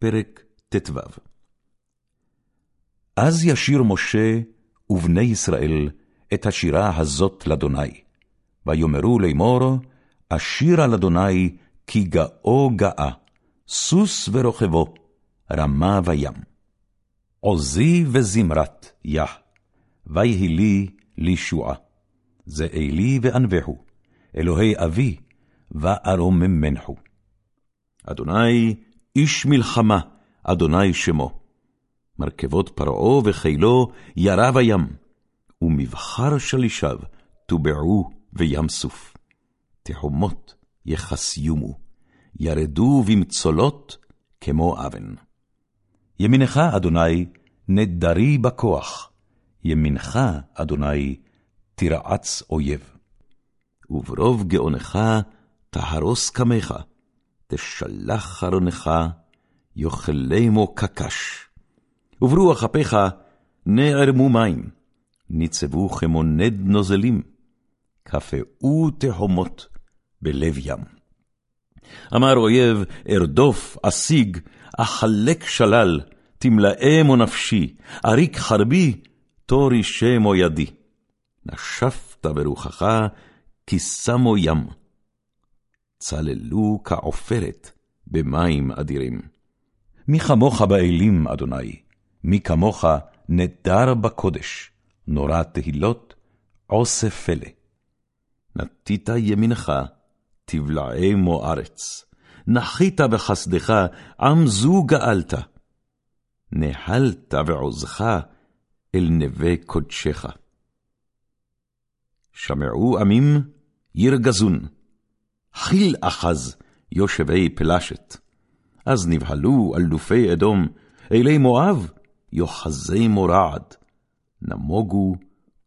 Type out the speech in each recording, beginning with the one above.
פרק ט"ו אז ישיר משה ובני ישראל את השירה הזאת לאדוני, ויאמרו לאמור, אשירה לאדוני כי גאו גאה, סוס ורוכבו, רמה וים. עוזי וזמרת יה, ויהי לי לישועה. זה אלי ואנבחו, אלוהי אבי, וארוממנחו. אדוני איש מלחמה, אדוני שמו. מרכבות פרעה וחילו ירה בים, ומבחר שלישיו טובעו בים סוף. תהומות יחסיומו, ירדו במצולות כמו אבן. ימינך, אדוני, נדרי בכוח, ימינך, אדוני, תרעץ אויב. וברוב גאונך תהרוס קמך, תשלח חרונך, יאכלמו קקש. וברוח אפיך נערמו מים, ניצבו כמו נד נוזלים, קפאו תהומות בלב ים. אמר אויב, ארדוף, אשיג, אחלק שלל, תמלאמו נפשי, אריק חרבי, תורי שמו ידי. נשפת ברוחך, כי שמו ים. צללו כעופרת במים אדירים. מי כמוך באלים, אדוני, מי כמוך נדר בקודש, נורא תהילות, עושה פלא. נטית ימינך, תבלעמו ארץ. נחית בחסדך, עם זו גאלת. נהלת בעוזך אל נווה קודשך. שמעו עמים ירגזון, חיל אחז יושבי פלשת. אז נבהלו אלופי אדום, אלי מואב, יוחזי מורעד. נמוגו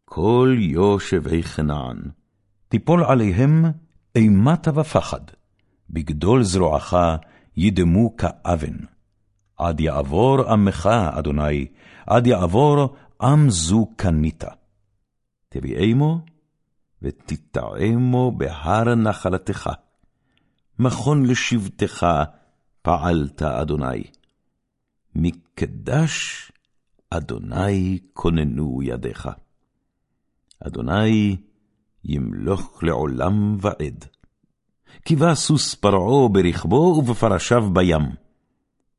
כל יושבי כנען. תיפול עליהם אימתה ופחד, בגדול זרועך ידמו כאבן. עד יעבור עמך, אדוני, עד יעבור עם זו קנית. תביאמו ותטעמו בהר נחלתך. מכון לשבטך פעלת, אדוני. מקדש אדוני כוננו ידיך. אדוני ימלוך לעולם ועד. קיווה סוס פרעה ברכבו ובפרשיו בים.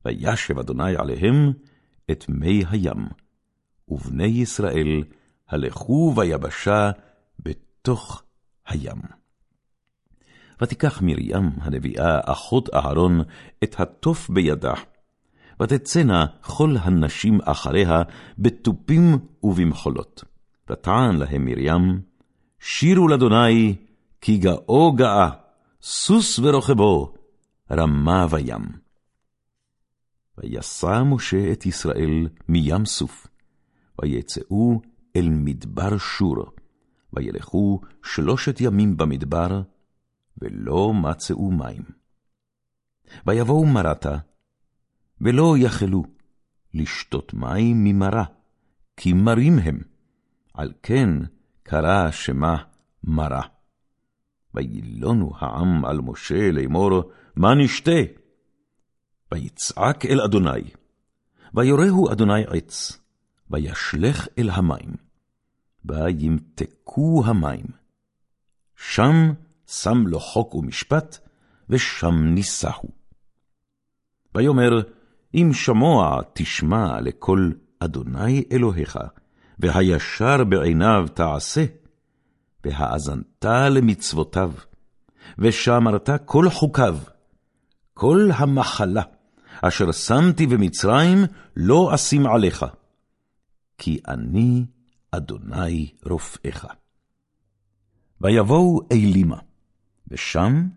וישב אדוני עליהם את מי הים. ובני ישראל הלכו ביבשה בתוך הים. ותיקח מרים הנביאה, אחות אהרון, את התוף בידה, ותצאנה כל הנשים אחריה בתופים ובמחולות. ותען להם מרים, שירו לאדוני, כי גאו גאה, סוס ורוכבו, רמה וים. ויסע משה את ישראל מים סוף, ויצאו אל מדבר שור, וילכו שלושת ימים במדבר, ולא מצאו מים. ויבואו מרתה, ולא יכלו לשתות מים ממרה, כי מרים הם, על כן קרא שמה מרה. וילונו העם על משה לאמור, מה נשתה? ויצעק אל אדוני, ויורהו אדוני עץ, וישלך אל המים, וימתקו המים. שם שם לו חוק ומשפט, ושם ניסהו. ויאמר, אם שמוע תשמע לקול אדוני אלוהיך, והישר בעיניו תעשה, והאזנת למצוותיו, ושמרת כל חוקיו, כל המחלה אשר שמתי במצרים לא אשים עליך, כי אני אדוני רופאך. ויבואו אלימה, ושם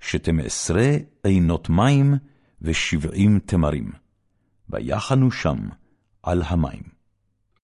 שתים עשרה עינות מים ושבעים תמרים, ויחנו שם על המים.